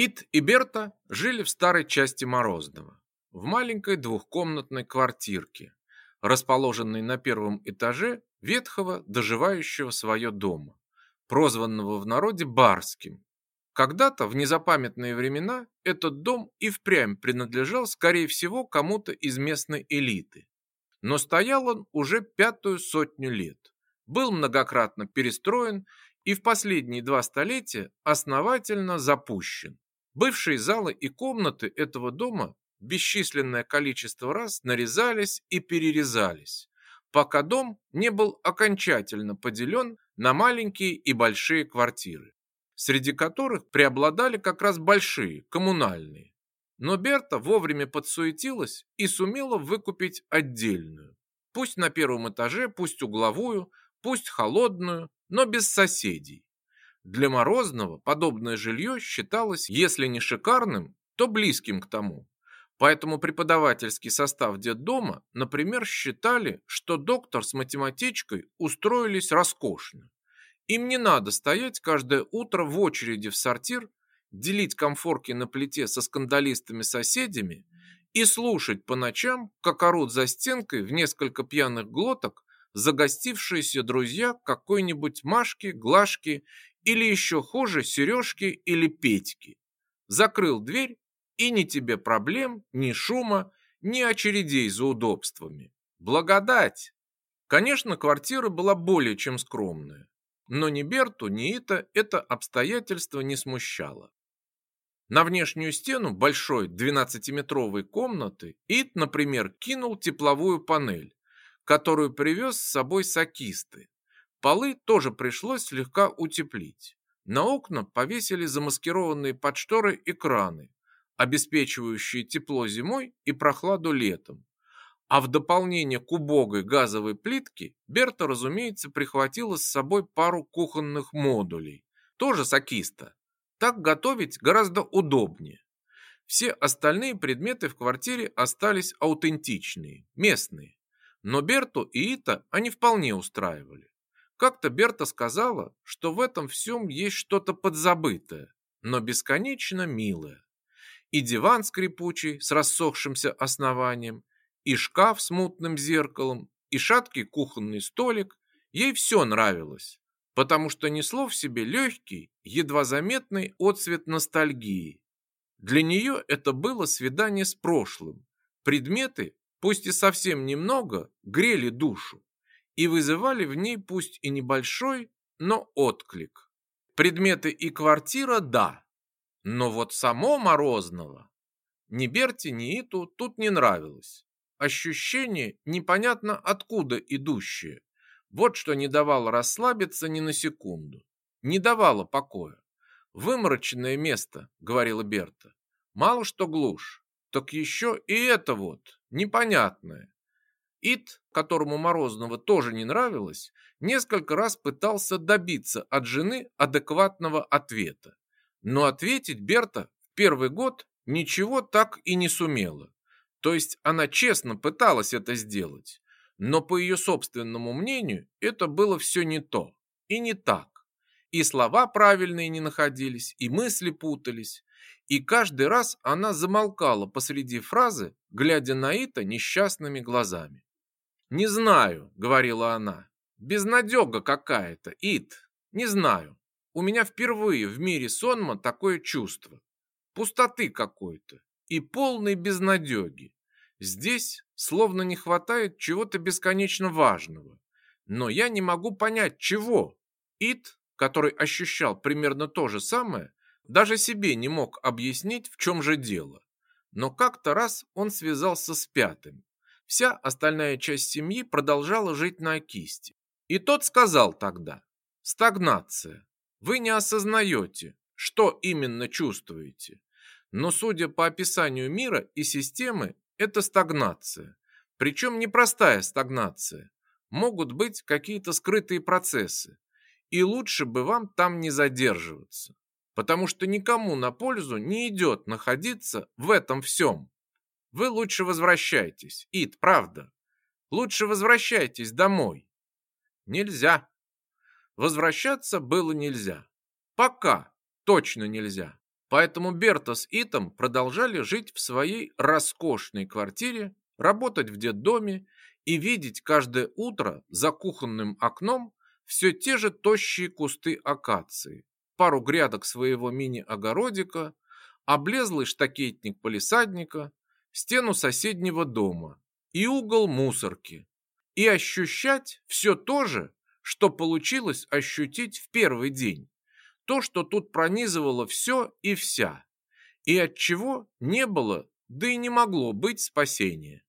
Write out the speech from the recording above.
Ит и Берта жили в старой части Морозного, в маленькой двухкомнатной квартирке, расположенной на первом этаже ветхого, доживающего свое дома, прозванного в народе Барским. Когда-то, в незапамятные времена, этот дом и впрямь принадлежал, скорее всего, кому-то из местной элиты. Но стоял он уже пятую сотню лет, был многократно перестроен и в последние два столетия основательно запущен. Бывшие залы и комнаты этого дома бесчисленное количество раз нарезались и перерезались, пока дом не был окончательно поделен на маленькие и большие квартиры, среди которых преобладали как раз большие, коммунальные. Но Берта вовремя подсуетилась и сумела выкупить отдельную. Пусть на первом этаже, пусть угловую, пусть холодную, но без соседей. Для Морозного подобное жилье считалось, если не шикарным, то близким к тому. Поэтому преподавательский состав детдома, например, считали, что доктор с математичкой устроились роскошно. Им не надо стоять каждое утро в очереди в сортир, делить комфорки на плите со скандалистами-соседями и слушать по ночам, как орут за стенкой в несколько пьяных глоток загостившиеся друзья какой-нибудь Машки, Глашки или еще хуже Сережки или Петьки. Закрыл дверь и ни тебе проблем, ни шума, ни очередей за удобствами. Благодать! Конечно, квартира была более чем скромная, но ни Берту, ни Ита это обстоятельство не смущало. На внешнюю стену большой 12-метровой комнаты Ит, например, кинул тепловую панель, которую привез с собой сакисты. Полы тоже пришлось слегка утеплить. На окна повесили замаскированные под шторы экраны, обеспечивающие тепло зимой и прохладу летом. А в дополнение к убогой газовой плитке Берта, разумеется, прихватила с собой пару кухонных модулей, тоже сакиста. Так готовить гораздо удобнее. Все остальные предметы в квартире остались аутентичные, местные. Но Берту и Ита они вполне устраивали. Как-то Берта сказала, что в этом всем есть что-то подзабытое, но бесконечно милое и диван скрипучий с рассохшимся основанием, и шкаф с мутным зеркалом, и шаткий кухонный столик. Ей все нравилось, потому что несло в себе легкий, едва заметный отцвет ностальгии. Для нее это было свидание с прошлым. Предметы, пусть и совсем немного, грели душу и вызывали в ней пусть и небольшой, но отклик. Предметы и квартира – да, но вот само Морозного ни Берти, ни Иту тут не нравилось. Ощущение непонятно откуда идущее. Вот что не давало расслабиться ни на секунду. Не давало покоя. «Вымороченное место», — говорила Берта. «Мало что глушь, так еще и это вот, непонятное». Ит, которому Морозного тоже не нравилось, несколько раз пытался добиться от жены адекватного ответа. Но ответить Берта в первый год ничего так и не сумела. То есть она честно пыталась это сделать, но по ее собственному мнению это было все не то и не так. И слова правильные не находились, и мысли путались. И каждый раз она замолкала посреди фразы, глядя на Ита несчастными глазами. «Не знаю», — говорила она, — «безнадега какая-то, Ит, не знаю. У меня впервые в мире сонма такое чувство. Пустоты какой-то и полной безнадеги. Здесь словно не хватает чего-то бесконечно важного. Но я не могу понять, чего. Ит, который ощущал примерно то же самое, даже себе не мог объяснить, в чем же дело. Но как-то раз он связался с пятым. Вся остальная часть семьи продолжала жить на кисти. И тот сказал тогда «стагнация». Вы не осознаете, что именно чувствуете. Но судя по описанию мира и системы, это стагнация. Причем непростая стагнация. Могут быть какие-то скрытые процессы. И лучше бы вам там не задерживаться. Потому что никому на пользу не идет находиться в этом всем. Вы лучше возвращайтесь. Ид, правда. Лучше возвращайтесь домой. Нельзя. Возвращаться было нельзя. Пока точно нельзя. Поэтому Берта с Итом продолжали жить в своей роскошной квартире, работать в детдоме и видеть каждое утро за кухонным окном все те же тощие кусты акации, пару грядок своего мини-огородика, облезлый штакетник полисадника, стену соседнего дома и угол мусорки. И ощущать все то же, что получилось ощутить в первый день. То, что тут пронизывало все и вся. И от чего не было, да и не могло быть спасения.